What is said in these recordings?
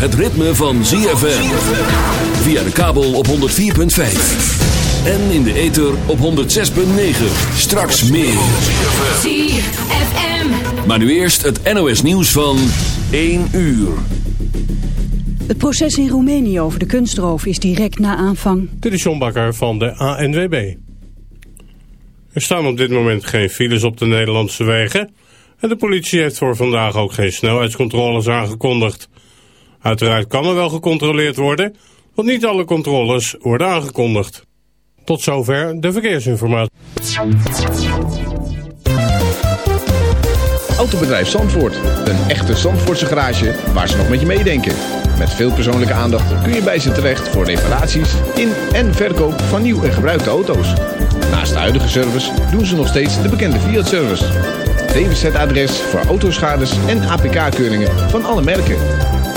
het ritme van ZFM. Via de kabel op 104.5. En in de ether op 106.9. Straks meer. ZFM. Maar nu eerst het NOS nieuws van 1 uur. Het proces in Roemenië over de kunstroof is direct na aanvang. Dit is John Bakker van de ANWB. Er staan op dit moment geen files op de Nederlandse wegen... en de politie heeft voor vandaag ook geen snelheidscontroles aangekondigd. Uiteraard kan er wel gecontroleerd worden... want niet alle controles worden aangekondigd. Tot zover de verkeersinformatie. Autobedrijf Zandvoort. Een echte Zandvoortse garage waar ze nog met je meedenken. Met veel persoonlijke aandacht kun je bij ze terecht voor reparaties in en verkoop van nieuw en gebruikte auto's. Naast de huidige service doen ze nog steeds de bekende Fiat-service. DWZ-adres voor autoschades en APK-keuringen van alle merken.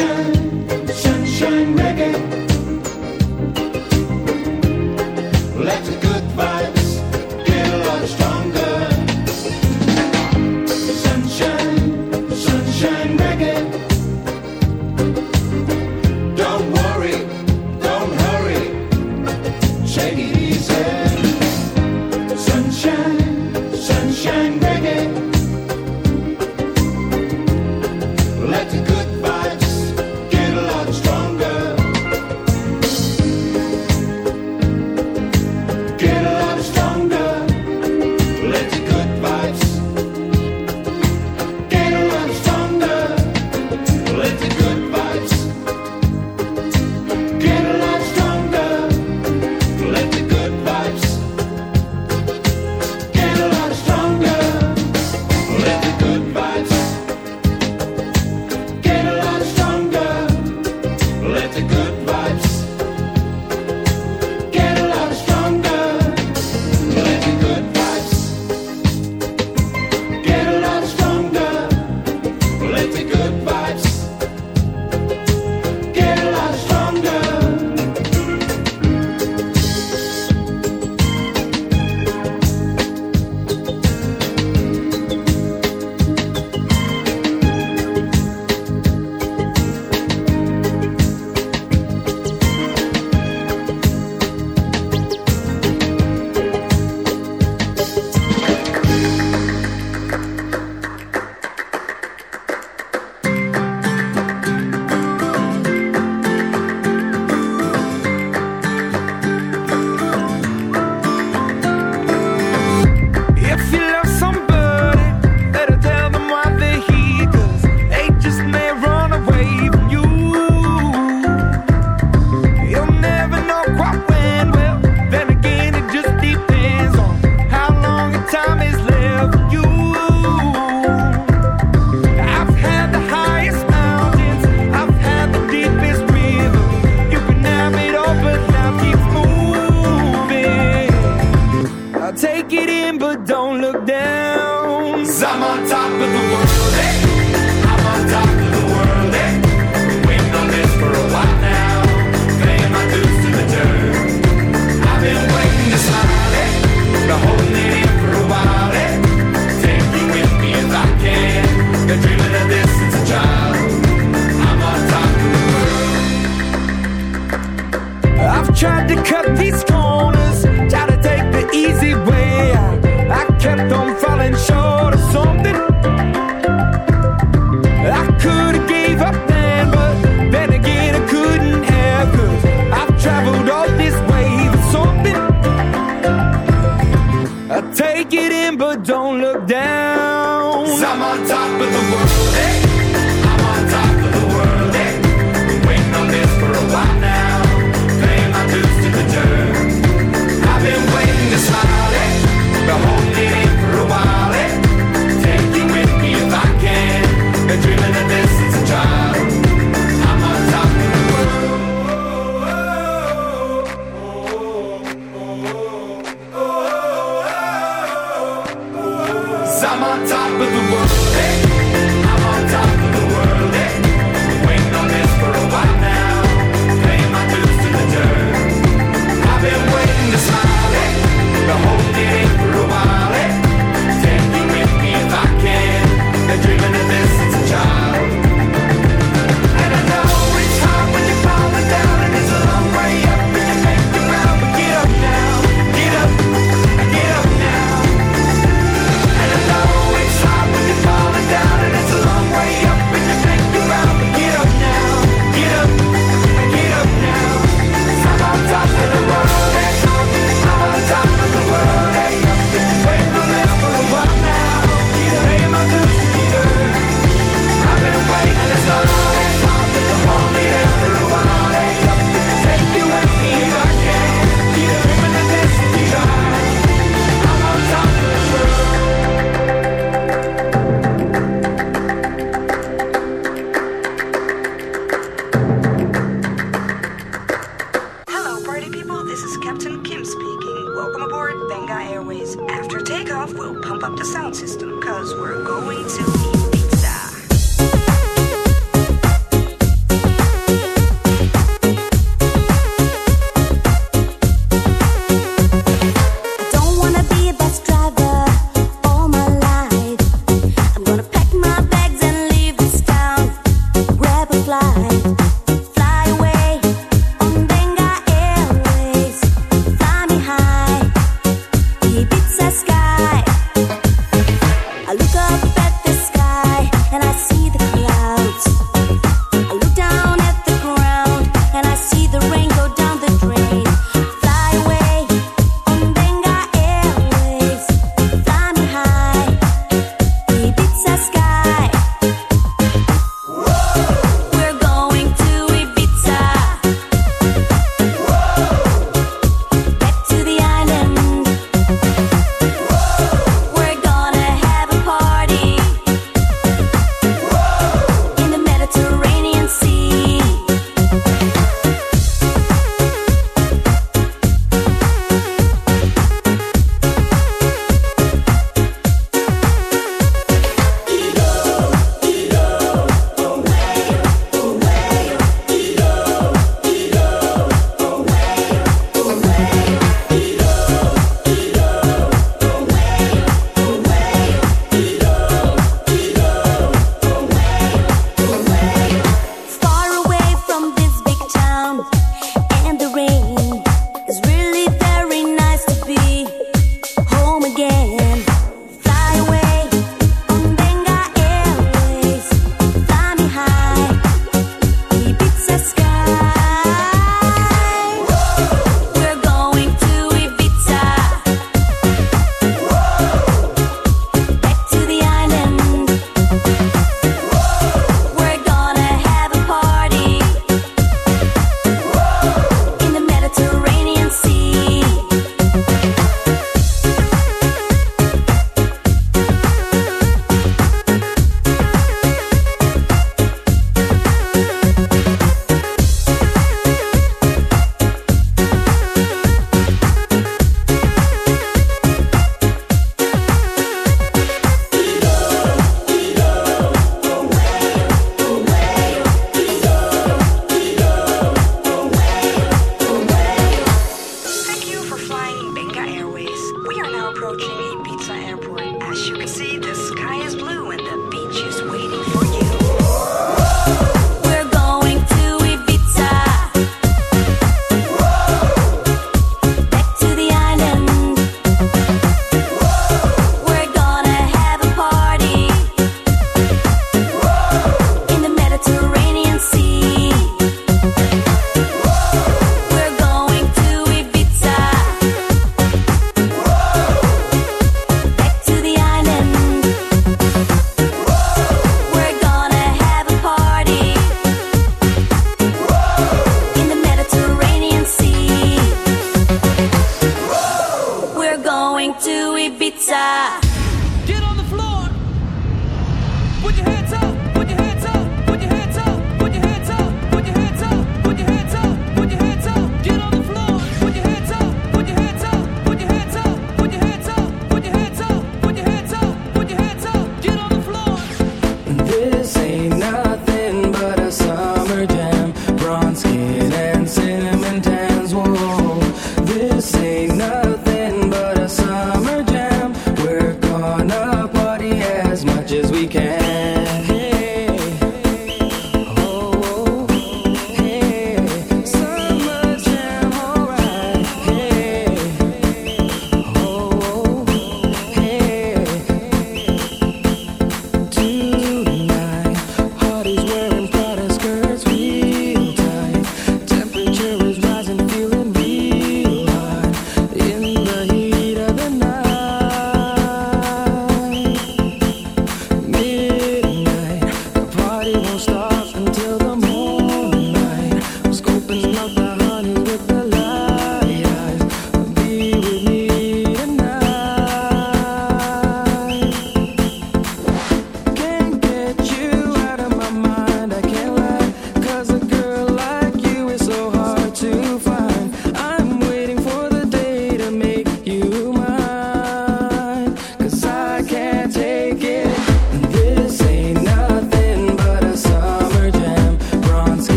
future.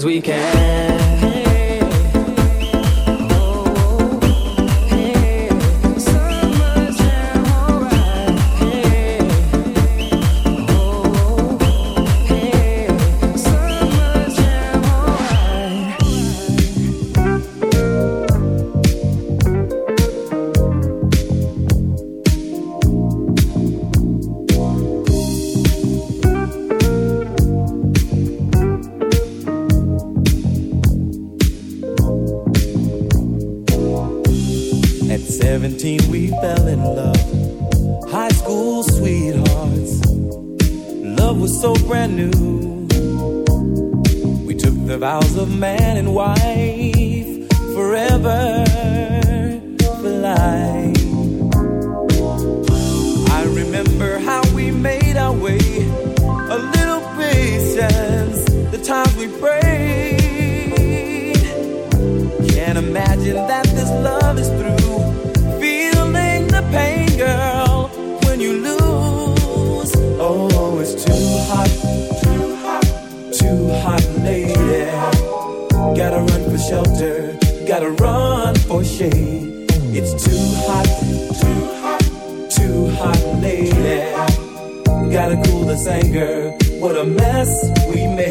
As we can. anger. What a mess we made.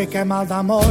sé que mal de amor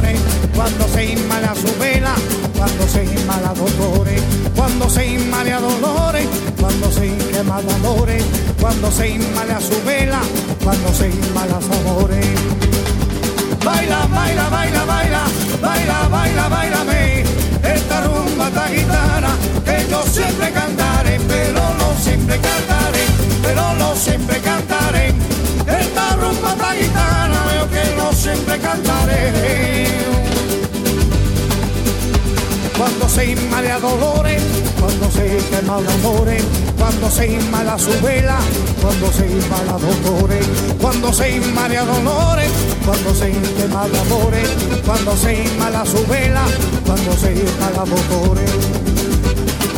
cuando se inmala su vela, cuando se inmala dolores, cuando se inmala dolores, cuando se inmala amores, cuando se inmala su vela, cuando se inmala dolores.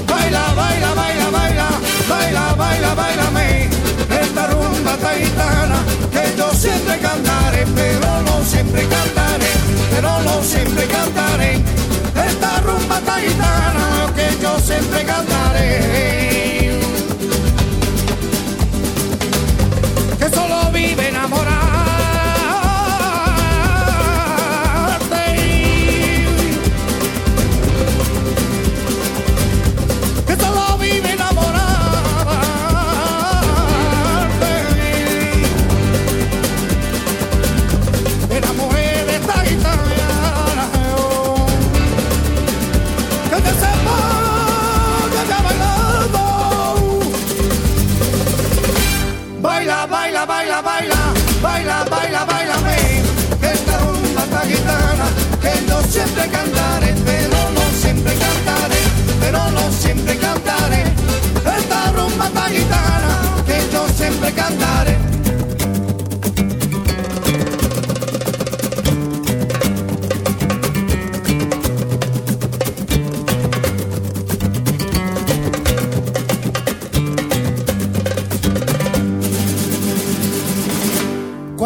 Baila, baila, baila, baila, baila, baila, baila, me esta rumba taitana que yo siempre cantaré, pero no siempre cantaré, pero no siempre cantaré. Esta rumba taitana que yo siempre cantaré.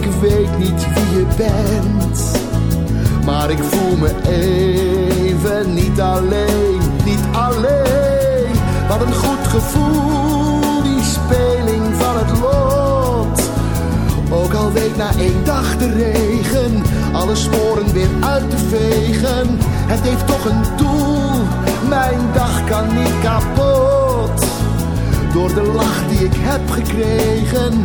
Ik weet niet wie je bent. Maar ik voel me even niet alleen, niet alleen. Wat een goed gevoel, die speling van het lot. Ook al week na één dag de regen, alle sporen weer uit te vegen. Het heeft toch een doel, mijn dag kan niet kapot. Door de lach die ik heb gekregen,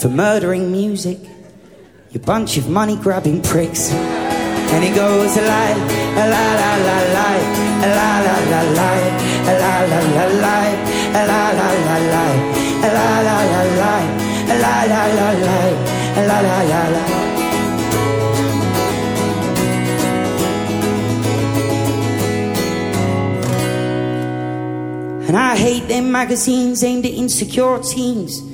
for murdering music, you bunch of money grabbing pricks. And it goes a lie, la la la la, la la la la, la la la la, la la la la, a la la la la, a la la la la, a la la la la. And I hate them magazines aimed at insecure teens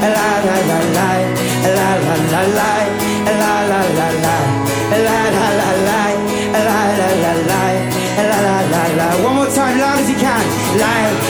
La la la la, la la la la, la la la la, la la la la, la la la la, la la la la. One more time, loud as you can. Loud.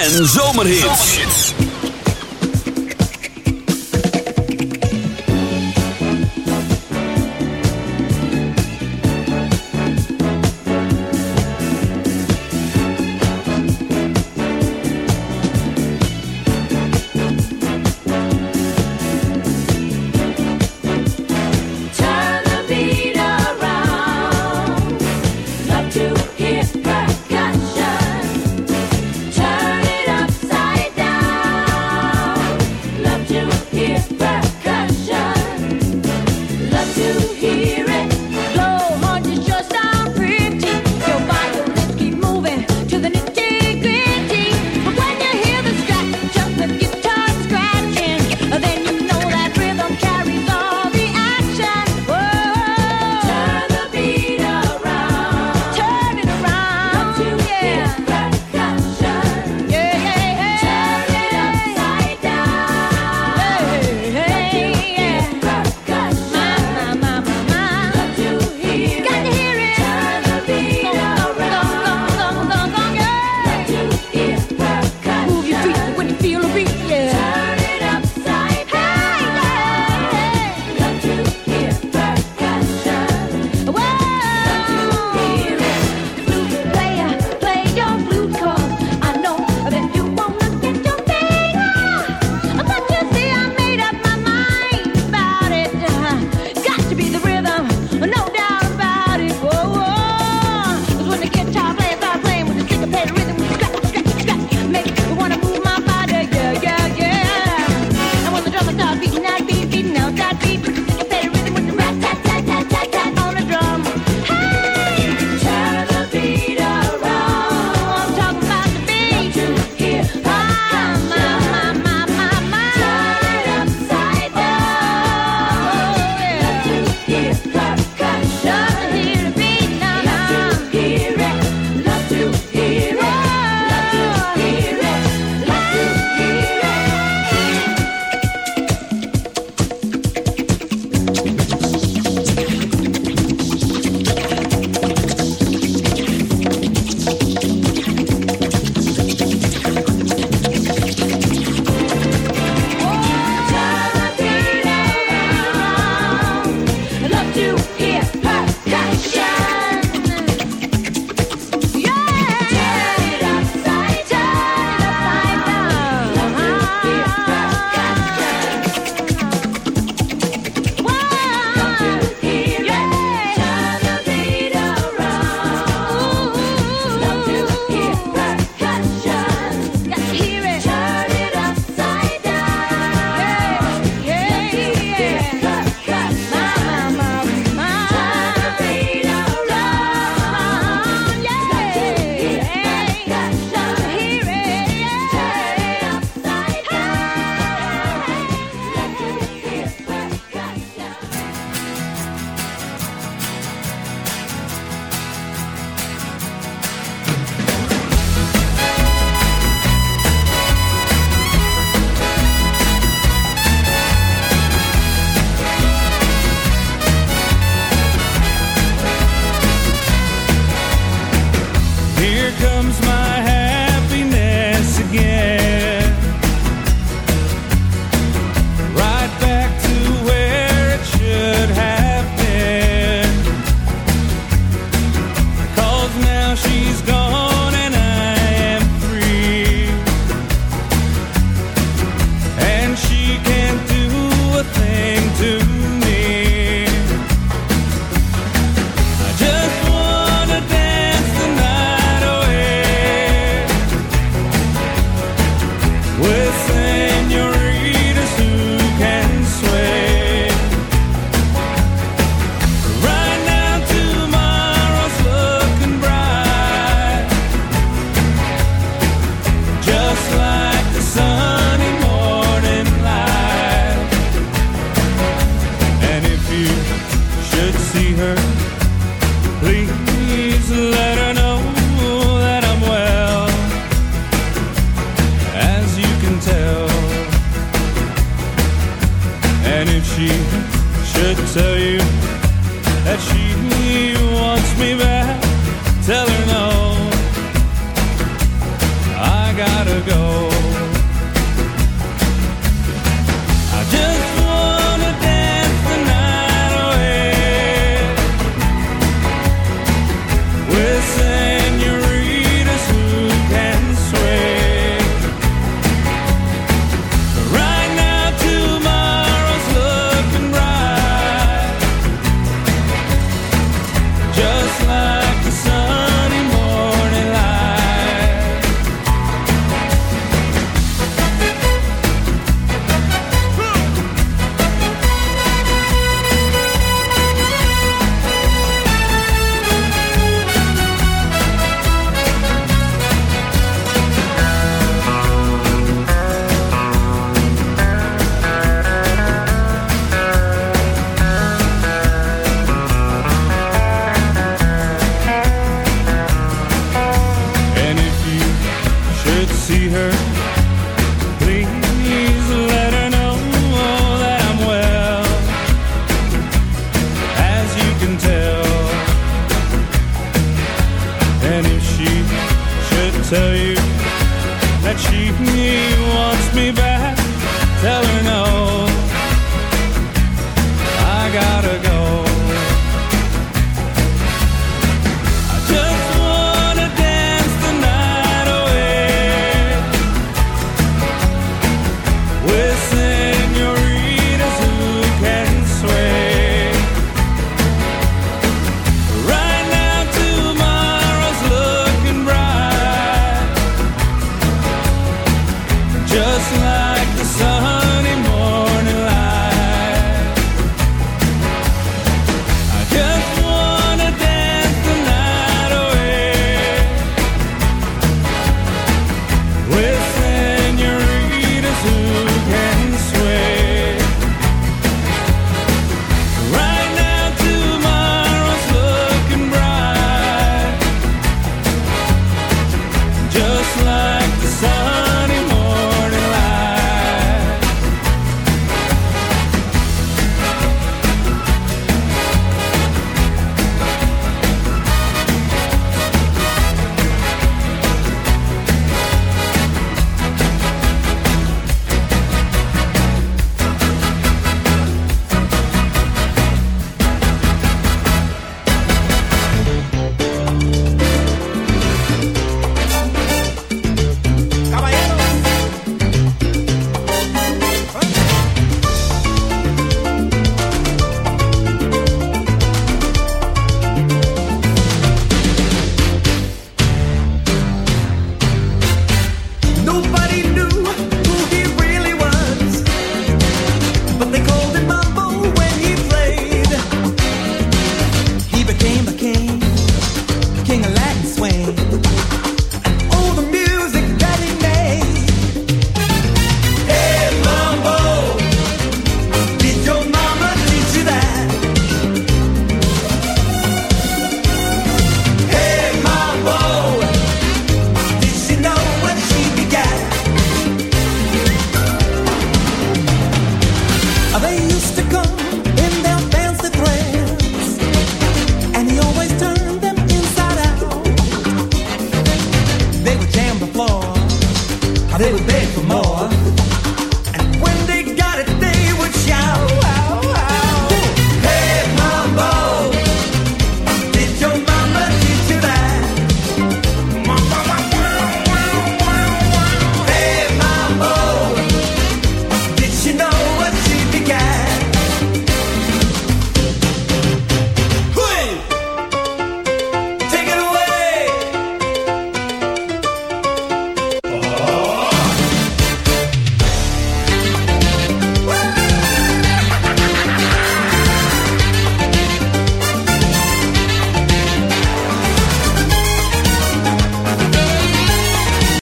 En zomerhits.